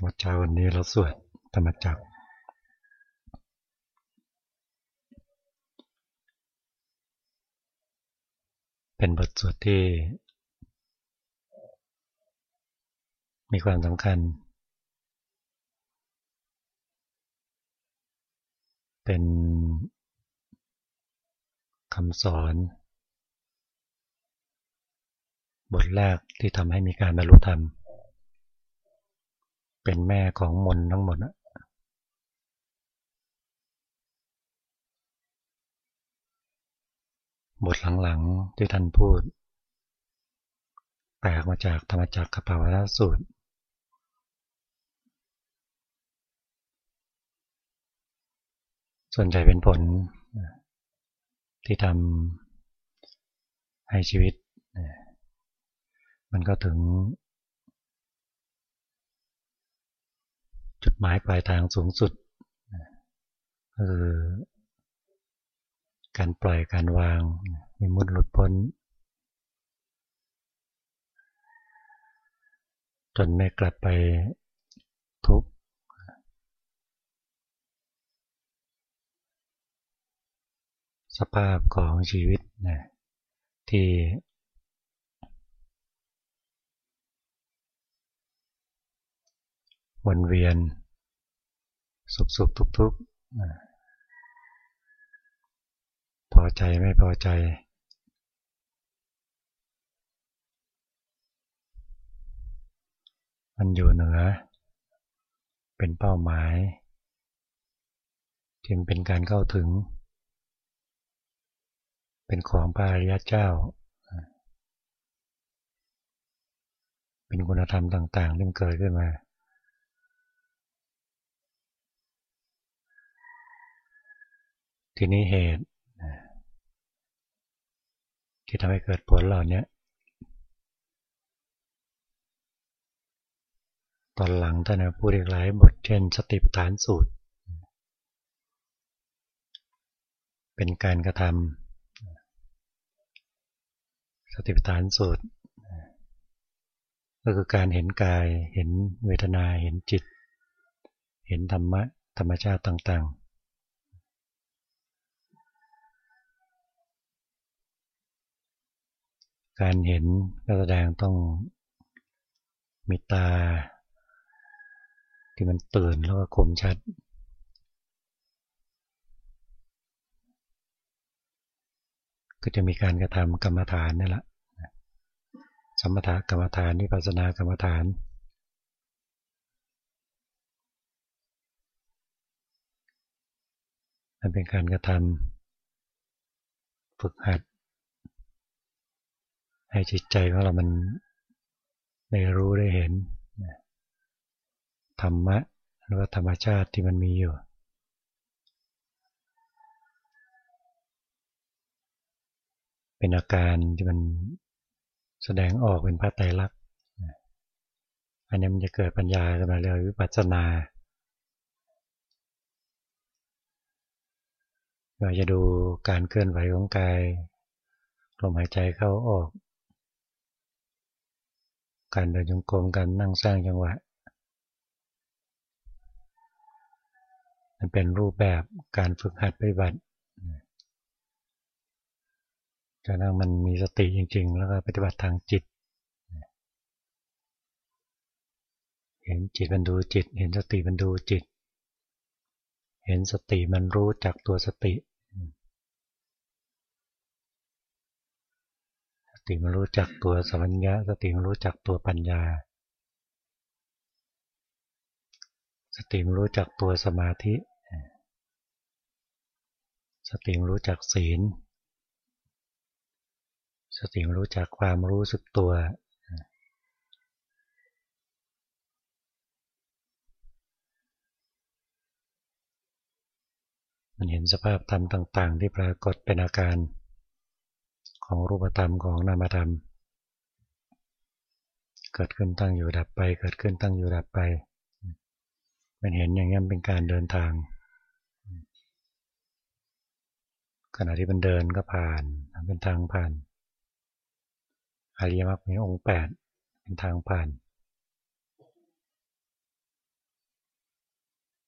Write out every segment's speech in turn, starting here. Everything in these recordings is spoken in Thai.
ธรรมจักวันนี้เราสวดธรรมจักเป็นบทสวดที่ มีความสำคัญ เป็นคำสอน บทแรกที่ทำให้มีการบรรลุธรรม เป็นแม่ของมนทั้งหมดบทหลังๆที่ท่านพูดแปลกมาจากธรรมจักรกับภาวนาสูตร ส่วนใหญ่เป็นผล ที่ทำให้ชีวิต มันก็ถึง จุดหมายปลายทางสูงสุดก็คือการปล่อยการวางมีมุดหลุดพ้น จนไม่กลับไปทุกข์สภาพของชีวิตนะที่ วนเวียน สุขสุขทุกทุกพอใจไม่พอใจ มันอยู่เหนือ เป็นเป้าหมายที่เป็นการเข้าถึง เป็นของพระอริยเจ้า เป็นคุณธรรมต่างๆที่เกิดขึ้นมา ทีนี้เหตุที่ทำให้เกิดผลเหล่านี้ตอนหลังท่านพูดอีกหลายบทเช่นสติปัฏฐานสูตร เป็นการกระทำสติปัฏฐานสูตร ก็คือการเห็นกายเห็นเวทนาเห็นจิต เห็นธรรมะธรรมชาติต่างๆ การเห็นก็แสดงต้องมีตา ที่มันตื่นแล้วก็คมชัด ก็จะมีการกระทำกรรมฐานนี่แหละสมถกรรมฐานนิพพานากรรมฐานมันเป็นการกระทำฝึกหัด ให้จิตใจของเรามันได้รู้ได้เห็นธรรมะหรือว่าธรรมชาติที่มันมีอยู่ เป็นอาการที่มันแสดงออกเป็นพระไตรลักษณ์อันนี้มันจะเกิดปัญญาขึ้นมาเรียกวิปัสสนาเราจะดูการเคลื่อนไหวของกายลมหายใจเข้าออก การเดินจงกรมการนั่งสร้างจังหวะมันเป็นรูปแบบการฝึกหัดปฏิบัติจะนั่งมันมีสติจริง ๆ แล้วก็ปฏิบัติทางจิต เห็นจิตมันดูจิต เห็นสติมันดูจิต เห็นสติมันรู้จักตัวสติ ติมันรู้จักตัวสัมปัญญะสติมันรู้จักตัวปัญญา สติมันรู้จักตัวสมาธิ สติมันรู้จักศีล สติมันรู้จักความรู้สึกตัวมันเห็นสภาพธรรมต่าง ๆ ที่ปรากฏเป็นอาการ ของรูปธรรมของนามธรรม เกิดขึ้นตั้งอยู่ดับไป เกิดขึ้นตั้งอยู่ดับไป มันเห็นอย่างนี้เป็นการเดินทาง ขณะที่มันเดินก็ผ่านเป็นทางผ่านอริยมรรคมีองค์แปดเป็นทางผ่าน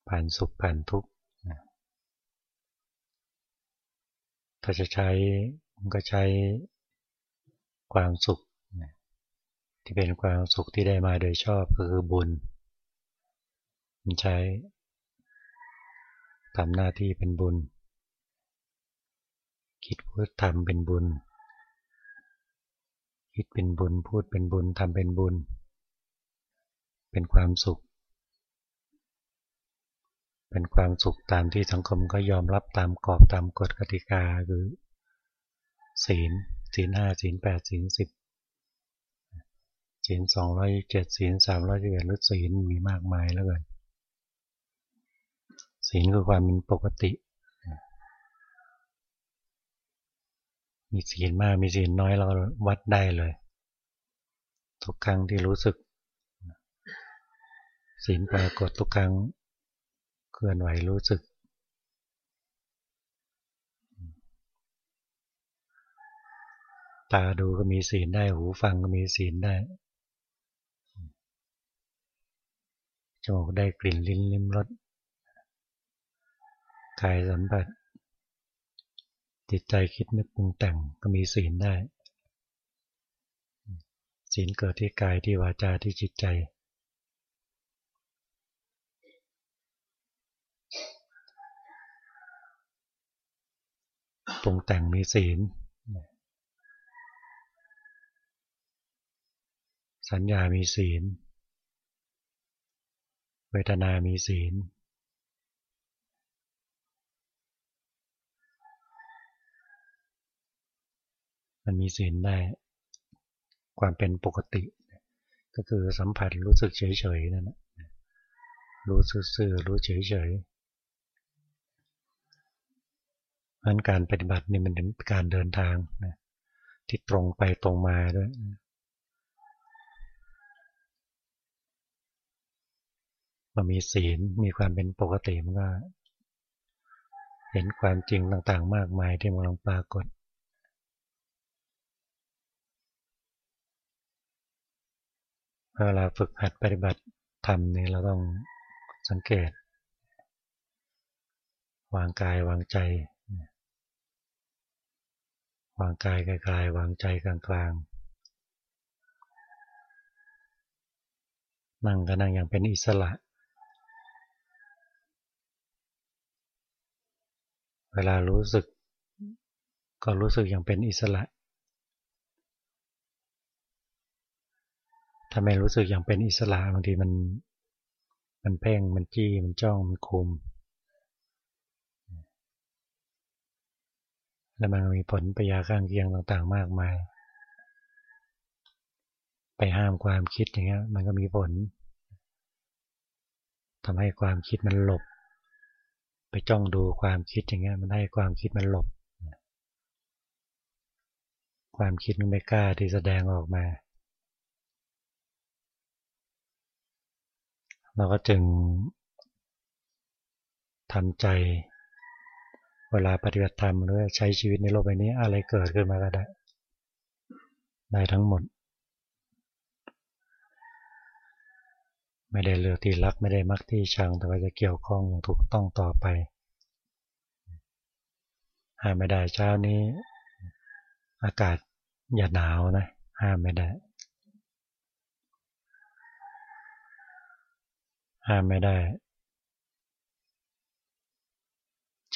ผ่านสุขผ่านทุกข์ถ้าจะใช้ ก็ใช้ความสุข ที่เป็นความสุขที่ได้มาโดยชอบก็คือบุญ มันใช้ทำหน้าที่เป็นบุญ คิดพูดทำเป็นบุญ คิดเป็นบุญพูดเป็นบุญทำเป็นบุญ เป็นความสุข เป็นความสุขตามที่สังคมก็ยอมรับตามกรอบตามกฎกติกาคือ ศีลศีลห้าศีลแปดศีลสิบศีลสองร้อยเจ็ดศีลสามร้อยเจ็ดหรือศีลมีมากมายแล้วกันศีลคือความเป็นปกติ มีศีลมากมีศีลน้อยเราวัดได้เลย ทุกครั้งที่รู้สึก ศีลปรากฏทุกครั้งเคลื่อนไหวรู้สึก ตาดูก็มีศีลได้ หูฟังก็มีศีลได้ จมูกได้กลิ่นลิ้นลิ้มรส กายสัมผัส จิตใจคิดนึกปรุงแต่งก็มีศีลได้ ศีลเกิดที่กายที่วาจาที่จิตใจ ปรุงแต่งมีศีล สัญญามีศีล เวทนามีศีล มันมีศีลได้ ความเป็นปกติ ก็คือสัมผัสรู้สึกเฉยๆนั่นแหละรู้ซื่อๆรู้เฉยๆนั้นการปฏิบัตินี่มันเป็นการเดินทางนะที่ตรงไปตรงมาด้วย มีศีลมีความเป็นปกติมันก็ เห็นความจริงต่างๆ มากมายที่มันลงปรากฏเวลาฝึกหัดปฏิบัติธรรมนี่เราต้องสังเกต วางกายวางใจ วางกายกลาย วางใจกลางๆนั่งก็นั่งอย่างเป็นอิสระ เวลารู้สึก ก็รู้สึกอย่างเป็นอิสระ ถ้าไม่รู้สึกอย่างเป็นอิสระบางทีมัน มันเพ่ง มันจี้ มันจ้อง มันคุม แล้วมันมีผลประยาข้างเคียงต่างๆ มากมาย ไปห้ามความคิดอย่างเงี้ย มันก็มีผลทำให้ความคิดมันหลบ ไปจ้องดูความคิดอย่างเงี้ยมันให้ความคิดมันหลบ ความคิดมันไม่กล้าที่แสดงออกมา เราก็จึงทำใจ เวลาปฏิบัติธรรมหรือใช้ชีวิตในโลกใบนี้อะไรเกิดขึ้นมาก็ได้ได้ทั้งหมด ไม่ได้เลือกที่รักไม่ได้มักที่ชัง แต่ว่าจะเกี่ยวข้องอย่างถูกต้องต่อไปห้ามไม่ได้เช้านี้ อากาศอย่าหนาวนะห้ามไม่ได้ ห้ามไม่ได้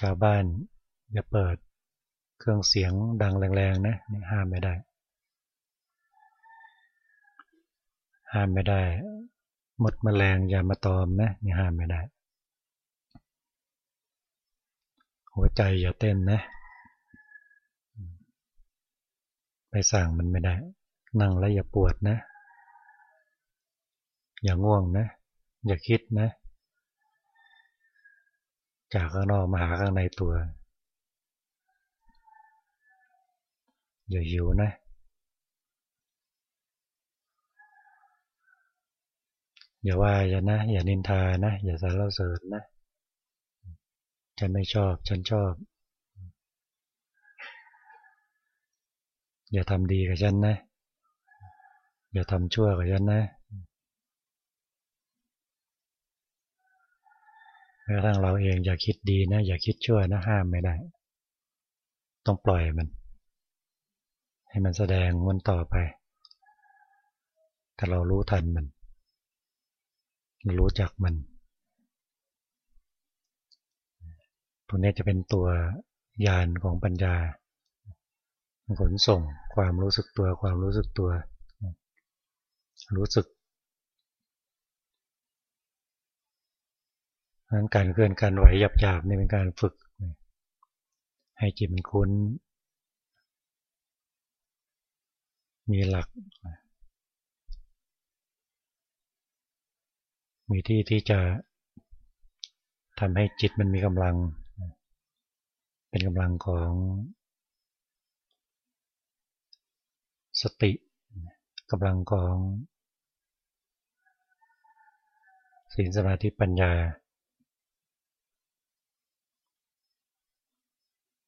ชาวบ้านอย่าเปิดเครื่องเสียงดังแรงๆนะนี่ห้ามไม่ได้ ห้ามไม่ได้ หมดมแมลงอย่ามาตอมนะนี่ห้ามไม่ได้ หัวใจอย่าเต้นนะ ไปสั่งมันไม่ได้ นั่งแล้วอย่าปวดนะ อย่าง่วงนะ อย่าคิดนะ จากข้างนอกมาหาข้างในตัว อย่าหิวนะ อย่าว่าอย่านะ อย่านินทานะ อย่าสรรเสริญนะ ฉันไม่ชอบ ฉันชอบ อย่าทำดีกับฉันนะ อย่าทำชั่วกับฉันนะแม้กระทั่งเราเองอย่าคิดดีนะ อย่าคิดชั่วนะห้ามไม่ได้ ต้องปล่อยมัน ให้มันแสดงมันต่อไป แต่เรารู้ทันมัน รู้จักมันตัวนี้จะเป็นตัวยานของปัญญา ขนส่งความรู้สึกตัวความรู้สึกตัว รู้สึกนั้นการเคลื่อนการไหวหยาบๆนี่เป็นการฝึก ให้จิตมันคุ้น มีหลัก มีที่ที่จะทำให้จิตมันมีกำลัง เป็นกำลังของสติกำลังของศีลสมาธิปัญญา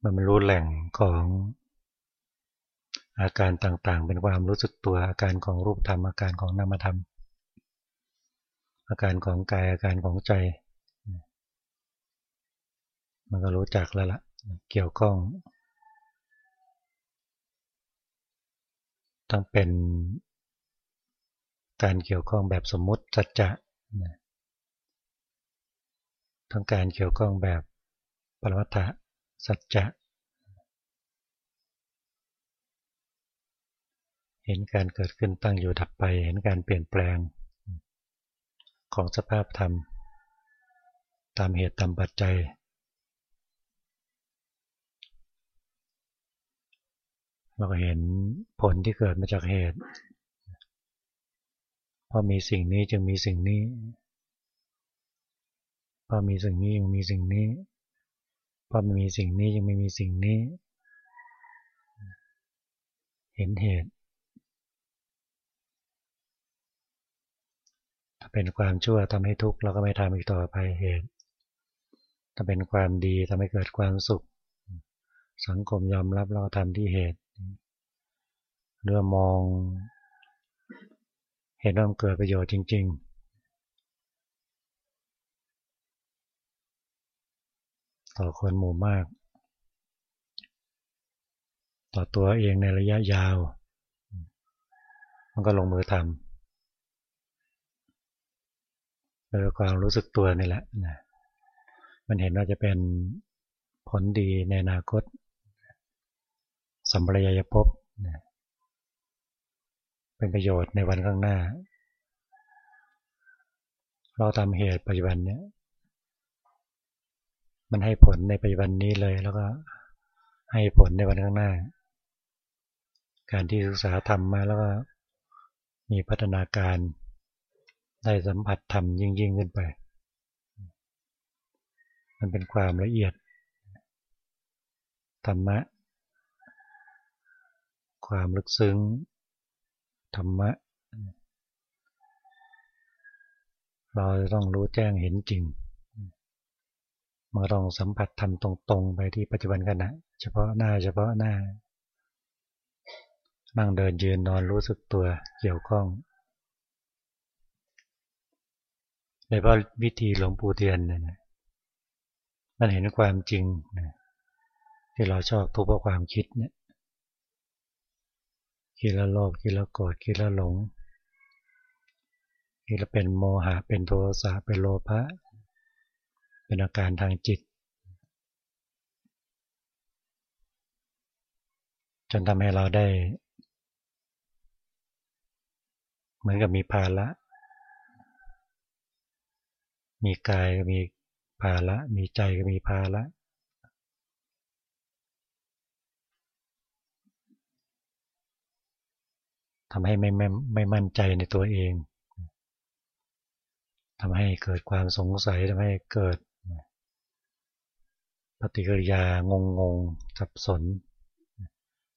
มันรู้แหล่งของอาการต่างๆ เป็นความรู้สึกตัวอาการของรูปธรรมอาการของนามธรรม อาการของกายอาการของใจ มันก็รู้จักแล้วละ่ะ เกี่ยวข้อง ต้องเป็นการเกี่ยวข้องแบบสมมติสัจจะทั้งการเกี่ยวข้องแบบปรมัตถสัจจะ เห็นการเกิดขึ้นตั้งอยู่ดับไป เห็นการเปลี่ยนแปลง ของสภาพธรรม ตามเหตุตามปัจจัย เราก็เห็นผลที่เกิดมาจากเหตุ พอมีสิ่งนี้จึงมีสิ่งนี้ พอมีสิ่งนี้ยังมีสิ่งนี้ พอมีสิ่งนี้ยังไม่มีสิ่งนี้ เห็นเหตุ ถ้า เป็นความชั่วทำให้ทุกข์เราก็ไม่ทำอีกต่อไปเหตุถ้าเป็นความดีทำให้เกิดความสุข สังคมยอมรับเราทำที่เหตุเรื่องมองเห็นว่ามันเกิดประโยชน์จริง ๆ ต่อคนหมู่มาก ต่อตัวเองในระยะยาว มันก็ลงมือทำ โดยความรู้สึกตัวนี่แหละนะมันเห็นว่าจะเป็นผลดีในอนาคตสัมปรายภพนะเป็นประโยชน์ในวันข้างหน้า เราทำเหตุปัจจุบันเนี่ย มันให้ผลในปัจจุบันนี้เลย แล้วก็ให้ผลในวันข้างหน้า การที่ศึกษาธรรมมาแล้วก็มีพัฒนาการ ได้สัมผัสธรรมยิ่งยิ่งขึ้นไป มันเป็นความละเอียด ธรรมะ ความลึกซึ้ง ธรรมะ เราจะต้องรู้แจ้งเห็นจริงมาลองสัมผัสทำตรง ๆ ไปที่ปัจจุบันขณะ เฉพาะหน้าเฉพาะหน้านั่งเดินยืนนอนรู้สึกตัวเกี่ยวข้อง ในพระวิธีหลวงปู่เทียนเนี่ยมันเห็นความจริงที่เราชอบทุกข์เพราะความคิดเนี่ยคิดแล้วโลภคิดแล้วโกรธคิดแล้วหลงคิดแล้วเป็นโมหะเป็นโทสะเป็นโลภะเป็นอาการทางจิต จนทำให้เราได้ เหมือนกับมีภาระ มีกายก็มีภาระมีใจก็มีภาระทำให้ไม่ไม่ไม่มั่นใจในตัวเองทำให้เกิดความสงสัยทำให้เกิดปฏิกิริยางงงงสับสน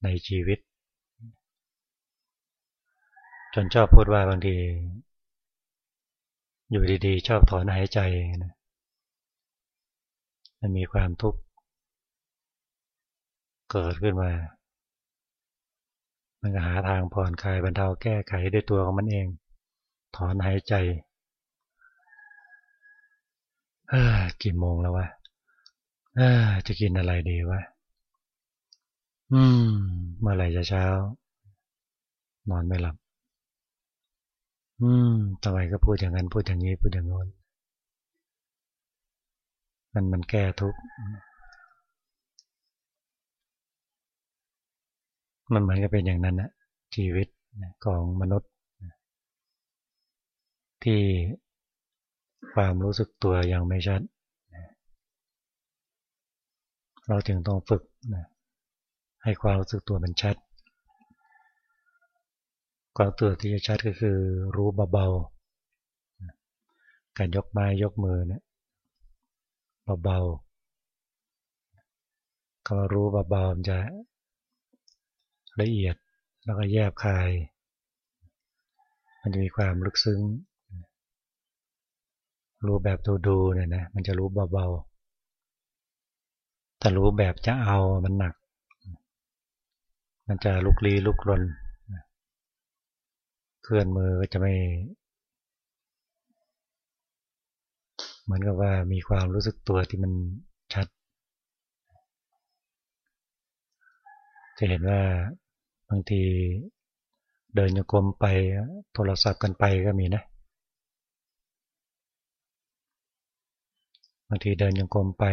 ในชีวิต จนชอบพูดว่าบางที อยู่ดีๆ ชอบถอนหายใจนะมันมีความทุกข์เกิดขึ้นมา มันก็หาทางผ่อนคลายบรรเทาแก้ไขด้วยตัวของมันเอง ถอนหายใจกี่โมงแล้ววะจะกินอะไรดีวะ อืม เมื่อไหร่จะเช้า นอนไม่หลับ อืมทำไมก็พูดอย่างนั้นพูดอย่างนี้พูดอย่างโน้นมันมันแก้ทุกข์มันเหมือนกับเป็นอย่างนั้นนะชีวิตของมนุษย์ ที่ความรู้สึกตัวยังไม่ชัดเราจึงต้องฝึกให้ความรู้สึกตัวมันชัด ความตัวที่จะชัดก็คือรู้เบาๆ การยกไม้ยกมือเนี่ยเบาๆก็รู้เบาๆมันจะละเอียดแล้วก็แยบคาย มันจะมีความลึกซึ้ง รู้แบบดูดูเนี่ยนะมันจะรู้เบาๆแต่รู้แบบจะเอามันหนัก มันจะลุกลี้ลุกลน เคลื่อนมือก็จะไม่ เหมือนกับว่ามีความรู้สึกตัวที่มันชัด จะเห็นว่าบางทีเดินโยกมไปโทรศัพท์กันไปก็มีนะบางทีเดินโยกมไป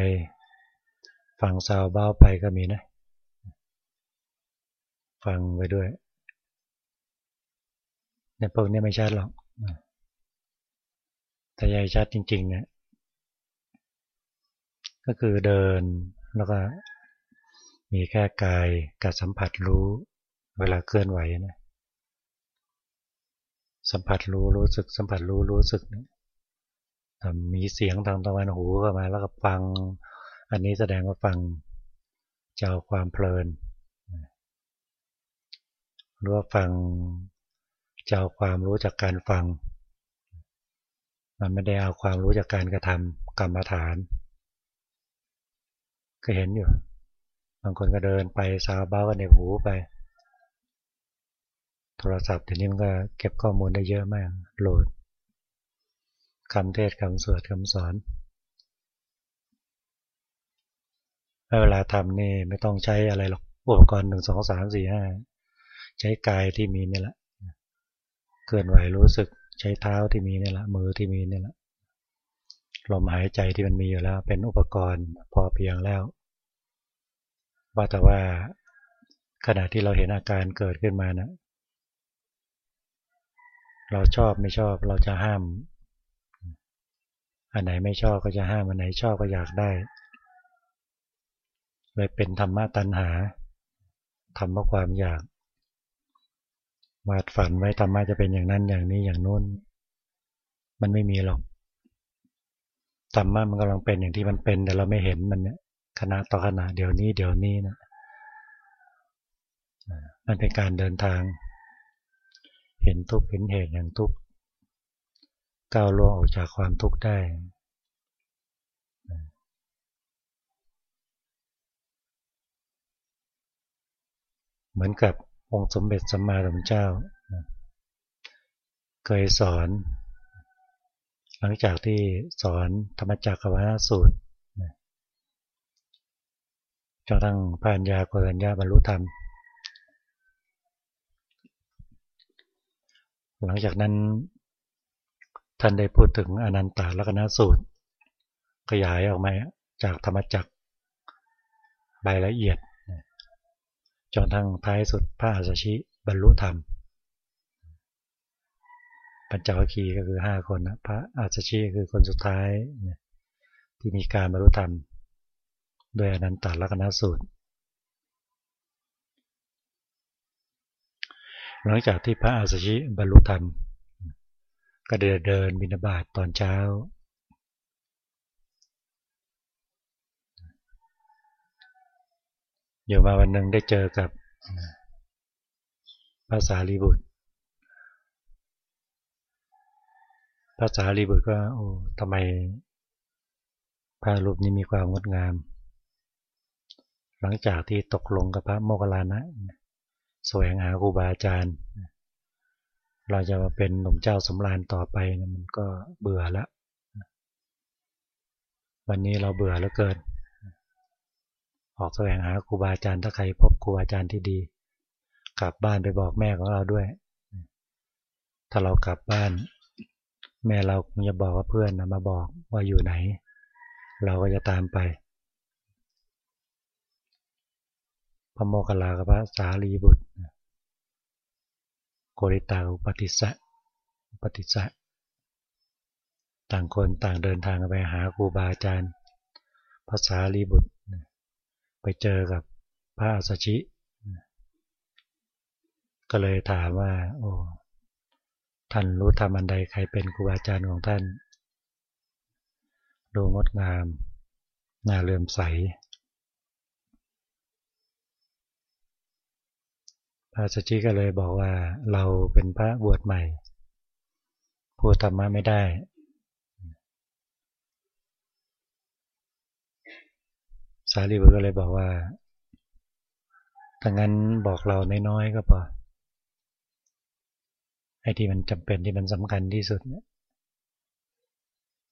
ฟังซาวเบ้าไปก็มีนะ ฟังไปด้วย ในพวกนี้ไม่ชัดหรอกแต่ใหญ่ชัดจริงๆ เนี่ย ก็คือเดินแล้วก็มีแค่กายกับสัมผัสรู้เวลาเคลื่อนไหวนะสัมผัสรู้รู้สึก สัมผัสรู้รู้สึกนะมีเสียงทางตะวันหูเข้ามา แล้วก็ฟัง อันนี้แสดงว่าฟังจะเอาความเพลินหรือว่าฟัง จะเอาความรู้จากการฟัง มันไม่ได้เอาความรู้จากการกระทำกรรมฐาน ก็เห็นอยู่ บางคนก็เดินไปซาบ้ากันในหูไป โทรศัพท์เดี๋ยวนี้มันก็เก็บข้อมูลได้เยอะมาก โหลดคำเทศคำสวดคำสอนเวลาทำนี่ไม่ต้องใช้อะไรหรอกอุปกรณ์หนึ่งสองสามสี่ห้าใช้กายที่มีนี่แหละ เคลื่อนไหวรู้สึกใช้เท้าที่มีนี่แหละมือที่มีนี่แหละลมหายใจที่มันมีอยู่แล้ว เป็นอุปกรณ์พอเพียงแล้ว ว่าแต่ว่าขณะที่เราเห็นอาการเกิดขึ้นมานะเราชอบไม่ชอบเราจะห้าม อันไหนไม่ชอบก็จะห้ามอันไหนชอบก็อยากได้เลยเป็นธรรมะตัณหาธรรมะความอยาก วาดฝันไว้ธรรมะจะเป็นอย่างนั้นอย่างนี้อย่างนู้น มันไม่มีหรอกธรรมะมันกำลังเป็นอย่างที่มันเป็น แต่เราไม่เห็นมันเนี่ยขณะต่อขณะเดี๋ยวนี้เดี๋ยวนี้นะมันเป็นการเดินทาง เห็นทุกข์เห็นเหตุแห่งทุกข์ก้าวล่วงออกจากความทุกข์ได้เหมือนกับ องค์สมเด็จสัมมาสัมพุทธเจ้า เคยสอน หลังจากที่สอนธรรมจักรวาสูตรจนทั้งพานยาโกรัญญาบรรลุธรรม หลังจากนั้นท่านได้พูดถึงอนันตาลักนสูตร ขยายออกมาจากธรรมจักรรายละเอียด จนทั้งท้ายสุดพระอาสชิบรรลุธรรม ปัญจวัคคีย์ก็คือห้าคนนะพระอาสชิคือคนสุดท้ายที่มีการบรรลุธรรมโดยอนันตาลักนสูตร หลังจากที่พระอาสชิบรรลุธรรม ก็เดินเดินบินาบาตตอนเช้า อยู่มาวันหนึ่งได้เจอกับภาษาลีบุตรภาษาลีบุตรก็โอ้ทำไมพระรูปนี้มีความงดงาม หลังจากที่ตกลงกับพระโมคคัลลานะแสวงหาครูบาอาจารย์ เราจะมาเป็นหนุ่มเจ้าสำราญต่อไปนะมันก็เบื่อแล้ววันนี้เราเบื่อแล้วเกิน ออกแสวงหาครูบาอาจารย์ถ้าใครพบครูบาอาจารย์ที่ดี กลับบ้านไปบอกแม่ของเราด้วย ถ้าเรากลับบ้าน แม่เราคงจะบอกว่าเพื่อนนะมาบอกว่าอยู่ไหน เราก็จะตามไป พระโมคคัลลากับพระสารีบุตรโกริตาอุปติสะอุปติสะต่างคนต่างเดินทางไปหาครูบาอาจารย์ภาษาลีบุตร ไปเจอกับพระอัสชิ ก็เลยถามว่า โอ้ท่านรู้ธรรมอันใดใครเป็นครูบาอาจารย์ของท่าน ดูงดงาม น่าเลื่อมใส พระสัจจิก็เลยบอกว่าเราเป็นพระบวชใหม่ พูดธรรมะไม่ได้ารีบุตรก็เลยบอกว่าถ้างั้นบอกเราน้อยๆก็พอไอ้ที่มันจำเป็นที่มันสำคัญที่สุด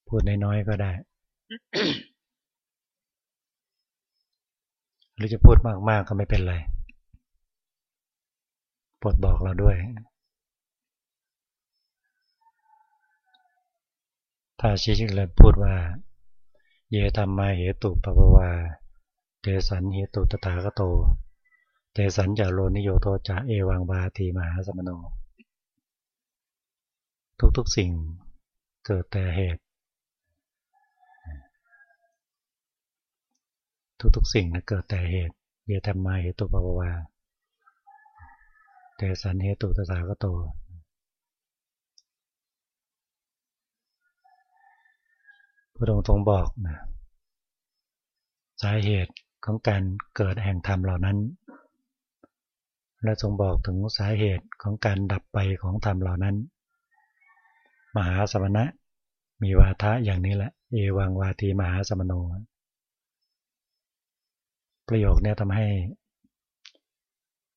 พูดน้อยๆก็ได้ หรือจะพูดมากๆก็ไม่เป็นไรโปรดบอกเราด้วย ถ้าชี้เลยพูดว่า เยธรรมาเหตุปปวา เตสันเหตุตถาคโตเตสันจาโลนิโยโตจาเอวังบาทีมหาสมโน ทุกๆสิ่งเกิดแต่เหตุ ทุกๆสิ่งนะเกิดแต่เหตุเยธรรมาเหตุปปวาเตสันเหตุตถาคโตพระองค์ทรงบอกนะสาเหตุ ของการเกิดแห่งธรรมเหล่านั้น และทรงบอกถึงสาเหตุของการดับไปของธรรมเหล่านั้น มหาสมณะมีวาทะอย่างนี้แหละ เอวังวาทีมหาสมโน ประโยคนี้ทำให้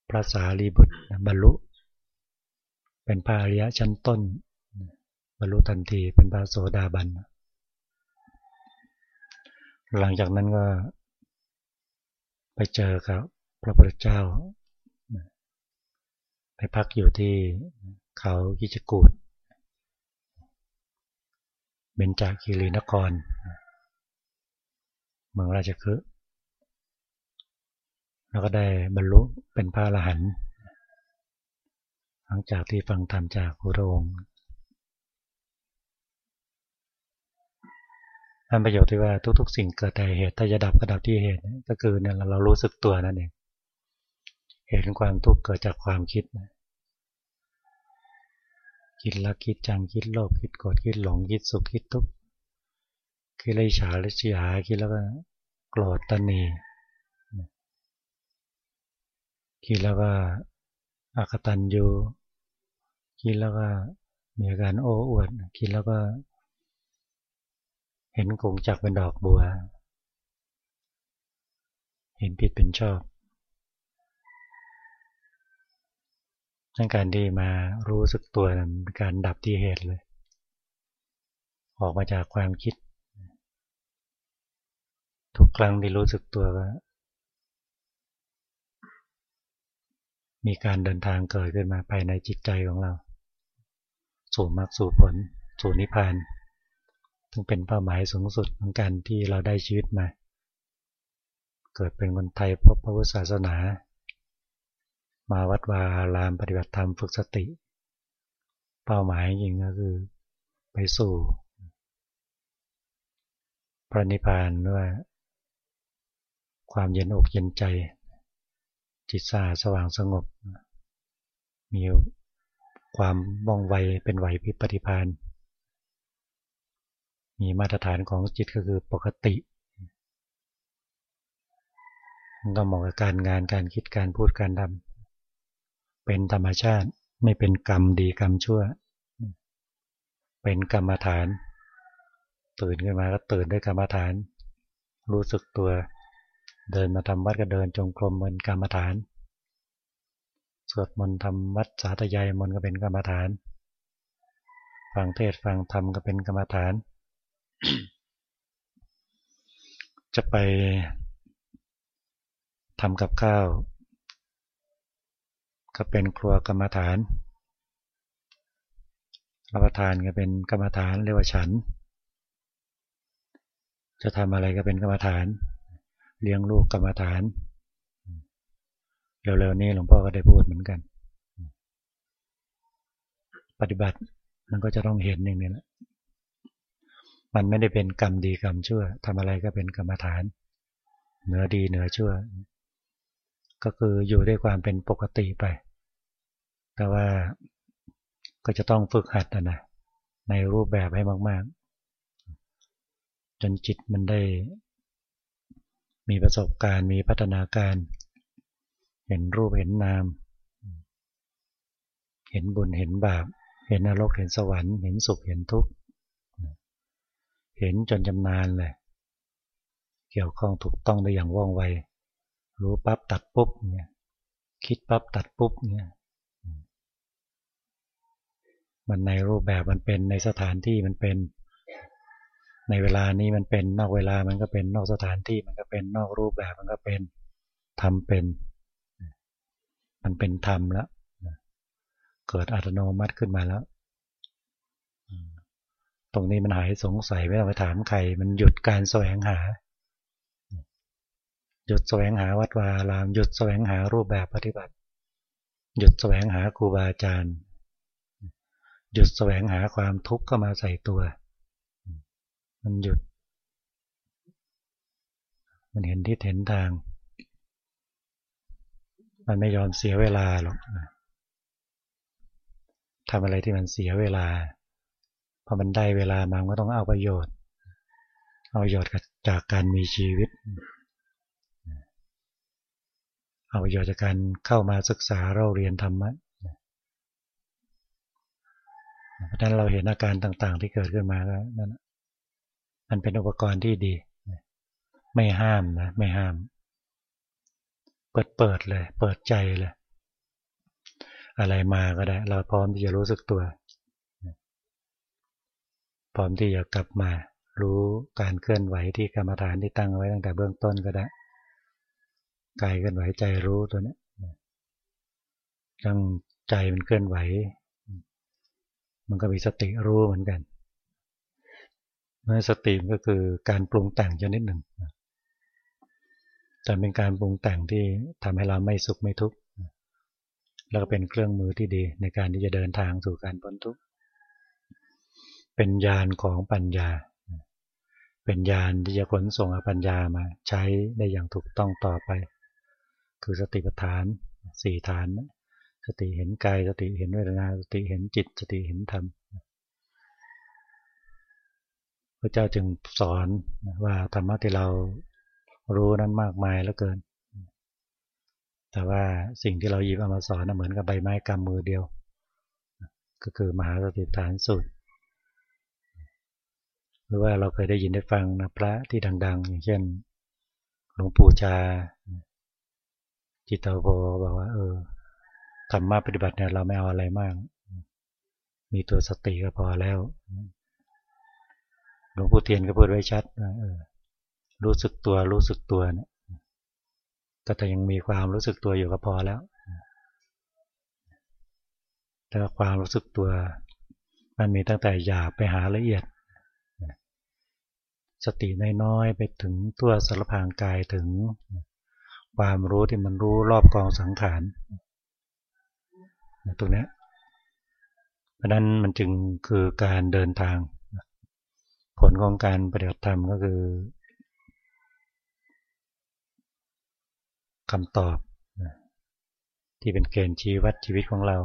พระสารีบุตรบรรลุ เป็นพระอริยะชั้นต้น บรรลุทันทีเป็นพระโสดาบัน หลังจากนั้นก็ ไปเจอกับพระพุทธเจ้า ไปพักอยู่ที่เขากิจกูดเบญจาคีรีนคร เมืองราชคฤห์แล้วก็ได้บรรลุเป็นพระอรหันต์หลังจากที่ฟังธรรมจากพระองค์ อันประโยชน์ที่ว่าทุก ๆ สิ่งเกิดแต่เหตุถ้าจะดับก็ดับที่เหตุก็คือเนี่ยเรารู้สึกตัวนั่นเองเหตุของความทุกข์เกิดจากความคิดคิดละคิดจังคิดโลภคิดโกรธคิดหลงคิดสุขคิดทุกข์คิดไรฉาไรเสียคิดแล้วก็โกรธตันนีคิดแล้วก็อากตันยูคิดแล้วก็มีอาการโอ้อวดคิดแล้วก็ เห็นกงจักเป็นดอกบัว เห็นผิดเป็นชอบนั่นการที่มารู้สึกตัวนั้นเป็นการดับที่เหตุเลย ออกมาจากความคิด ทุกครั้งที่รู้สึกตัวก็มีการเดินทางเกิดขึ้นมาภายในจิตใจของเรา สู่มรรคสู่ผล สู่นิพพาน ซึ่งเป็นเป้าหมายสูงสุดของการที่เราได้ชีวิตมา เกิดเป็นคนไทยพบพระพุทธศาสนา มาวัดวาลามปฏิบัติธรรมฝึกสติ เป้าหมายจริงก็คือไปสู่พระนิพพานด้วยความเย็นอกเย็นใจ จิตสาสว่างสงบ มีความว่องไวเป็นไหวพิปฏิพาน มีมาตรฐานของจิตก็คือปกติมันก็เหมาะกับการงานการคิดการพูดการทำเป็นธรรมชาติไม่เป็นกรรมดีกรรมชั่ว เป็นกรรมฐาน ตื่นขึ้นมาก็ตื่นด้วยกรรมฐาน รู้สึกตัวเดินมาทำวัดก็เดินจงกรมเป็นกรรมฐาน สวดมนต์ทำวัดสาธยายมนต์ก็เป็นกรรมฐาน ฟังเทศฟังธรรมก็เป็นกรรมฐาน จะไปทำกับข้าว ก็เป็นครัวกรรมฐานรับประทานก็เป็นกรรมฐานเรียกว่าฉัน จะทำอะไรก็เป็นกรรมฐาน เลี้ยงลูกกรรมฐาน เร็วๆนี้หลวงพ่อก็ได้พูดเหมือนกัน ปฏิบัติมันก็จะต้องเห็นอย่างนี้แหละ มันไม่ได้เป็นกรรมดีกรรมชั่วทำอะไรก็เป็นกรรมฐาน เหนือดีเหนือชั่ว ก็คืออยู่ด้วยความเป็นปกติไป แต่ว่าก็จะต้องฝึกหัดนะในรูปแบบให้มาก ๆ จนจิตมันได้ มีประสบการณ์มีพัฒนาการ เห็นรูปเห็นนาม เห็นบุญเห็นบาป เห็นนรกเห็นสวรรค์ เห็นสุขเห็นทุกข์ เห็นจนจำนานเลย เกี่ยวข้องถูกต้องได้อย่างว่องไว รู้ปั๊บตัดปุ๊บเนี่ยคิดปั๊บตัดปุ๊บเนี่ยมันในรูปแบบมันเป็นในสถานที่มันเป็น ในเวลานี้มันเป็นนอกเวลามันก็เป็นนอกสถานที่มันก็เป็นนอกรูปแบบมันก็เป็นทำเป็น มันเป็นธรรมแล้วเกิดอัตโนมัติขึ้นมาแล้ว รงนี้มันหายสงสัยไม่ต้องไปถามใคร มันหยุดการแสวงหา หยุดแสวงหาวัดวาลาม หยุดแสวงหารูปแบบปฏิบัติ หยุดแสวงหาครูบาอาจารย์ หยุดแสวงหาความทุกข์เข้ามาใส่ตัว มันหยุด มันเห็นที่เห็นทาง มันไม่ยอมเสียเวลาหรอกทำอะไรที่มันเสียเวลา พอมันได้เวลามันก็ต้องเอาประโยชน์ เอาประโยชน์จากการมีชีวิต เอาประโยชน์จากการเข้ามาศึกษาเราเรียนธรรมะเพราะฉะนั้นเราเห็นอาการต่างๆที่เกิดขึ้นมาแล้วนั่นมันเป็นอุปกรณ์ที่ดี ไม่ห้ามนะ ไม่ห้าม เปิดเปิดเลย เปิดใจเลย อะไรมาก็ได้ เราพร้อมที่จะรู้สึกตัว พร้อมที่จะกลับมารู้การเคลื่อนไหวที่กรรมฐานที่ตั้งไว้ตั้งแต่เบื้องต้นก็ได้กายเคลื่อนไหวใจรู้ตัวนี้ตั้งใจมันเคลื่อนไหว มันก็มีสติรู้เหมือนกันเมื่อสติก็คือการปรุงแต่งชนิดหนึ่งแต่เป็นการปรุงแต่งที่ทำให้เราไม่สุขไม่ทุกข์แล้วก็เป็นเครื่องมือที่ดีในการที่จะเดินทางสู่การพ้นทุกข์ เป็นญาณของปัญญา เป็นญาณที่จะขนส่งปัญญามาใช้ได้อย่างถูกต้องต่อไป คือสติปัฏฐานสี่ฐาน สติเห็นกายสติเห็นเวทนาสติเห็นจิต สติเห็นธรรมพระเจ้าจึงสอนว่าธรรมะที่เรารู้นั้นมากมายแล้วเกิน แต่ว่าสิ่งที่เราหยิบเอามาสอนเหมือนกับใบไม้กำมือเดียว ก็คือมหาสติฐานสูตร หรือว่าเราเคยได้ยินได้ฟังนะพระที่ดัง ๆ อย่างเช่น หลวงปู่ชา จิตตโพบอกว่า เออธรรมะปฏิบัติเนี่ยเราไม่เอาอะไรมาก มีตัวสติก็พอแล้ว หลวงปู่เทียนก็พูดไว้ชัดนะรู้สึกตัวรู้สึกตัวเนี่ยก็แต่ยังมีความรู้สึกตัวอยู่ก็พอแล้วแต่ความรู้สึกตัว มันมีตั้งแต่หยาบไปหาละเอียด สติน้อยๆไปถึงตัวสารพางกายถึงความรู้ที่มันรู้รอบกองสังขารตรงนี้เพราะนั้นมันจึงคือการเดินทาง ผลของการปฏิบัติธรรมก็คือคำตอบที่เป็นเกณฑ์ชี้วัดชีวิตของเรา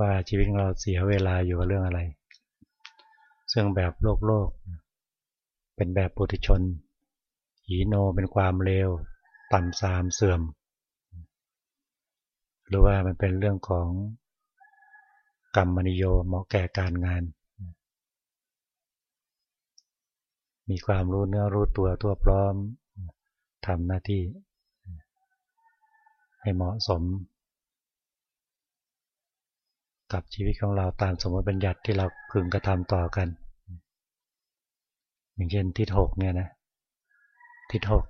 ว่าชีวิตของเราเสียเวลาอยู่กับเรื่องอะไร ซึ่งแบบโลกโลก เป็นแบบปุถุชน หีโนเป็นความเลว ต่ำสามเสื่อม หรือว่ามันเป็นเรื่องของกรรมนิโยเหมาะแก่การงาน มีความรู้เนื้อรู้ตัวทั่วพร้อมทำหน้าที่ ให้เหมาะสม กับชีวิตของเราตามสมมติบัญญัติที่เราพึงกระทำต่อกัน อย่างเช่นที่หกเนี่ยนะทิศหก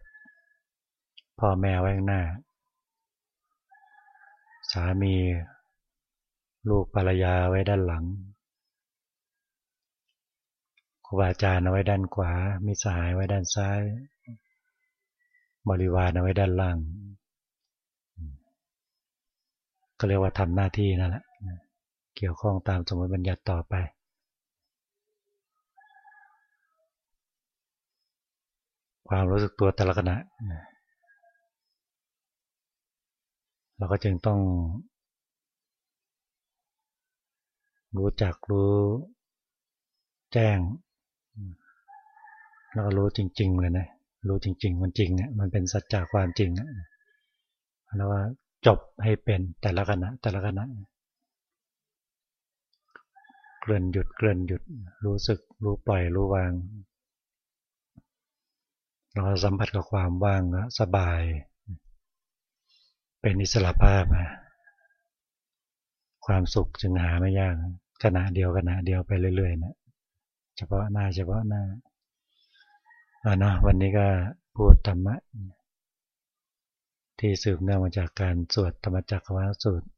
พ่อแม่ไว้ข้างหน้า สามี ลูกภรรยาไว้ด้านหลังครูบาอาจารย์เอาไว้ด้านขวามิสหายไว้ด้านซ้าย บริวารเอาไว้ด้านล่าง ก็เรียกว่าทำหน้าที่นั่นแหละ เกี่ยวข้องตามสมมติบัญญัติต่อไป ความรู้สึกตัวแต่ละขณะเราก็จึงต้อง รู้จักรู้แจ้ง แล้วก็รู้จริง ๆ เลยนะรู้จริง ๆ มันจริงเนี่ยมันเป็นสัจจะความจริงแล้วว่าจบให้เป็นแต่ละขณะแต่ละขณะ เกลื่อนหยุดเกลื่อนหยุด รู้สึกรู้ปล่อยรู้วาง เราสัมผัสกับความว่างสบาย เป็นอิสระภาพ ความสุขจึงหาไม่ยากขณะเดียวขณะเดียวไปเรื่อยๆนะเฉพาะหน้าเฉพาะหน้าอ่านะวันนี้ก็พูดธรรมะที่สืบเนื่องมาจากการสวดธรรมจักรวาสูตร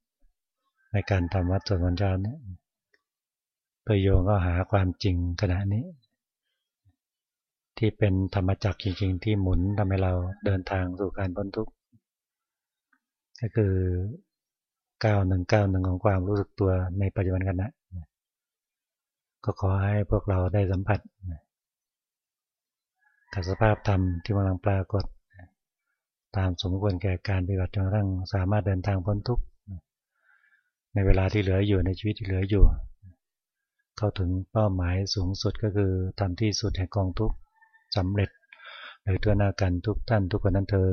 ในการทำวัดสวดมนเจ้าเนี่ย ประโยงก็หาความจริงขณะนี้ ที่เป็นธรรมจักรจริง ๆ ที่หมุนทำให้เราเดินทางสู่การพ้นทุกข์ก็คือก้าวหนึ่งก้าวหนึ่งของความรู้สึกตัวในปัจจุบันขณะก็ขอให้พวกเราได้สัมผัสกับสภาพธรรมที่กำลังปรากฏ ตามสมควรแก่การปฏิบัติจนกระทั่งสามารถเดินทางพ้นทุกข์ในเวลาที่เหลืออยู่ในชีวิตที่เหลืออยู่ เข้าถึงเป้าหมายสูงสุดก็คือทำที่สุดแห่งกองทุกสำเร็จ หรือตัวนากันทุกท่านทุกคนนั้นเธอ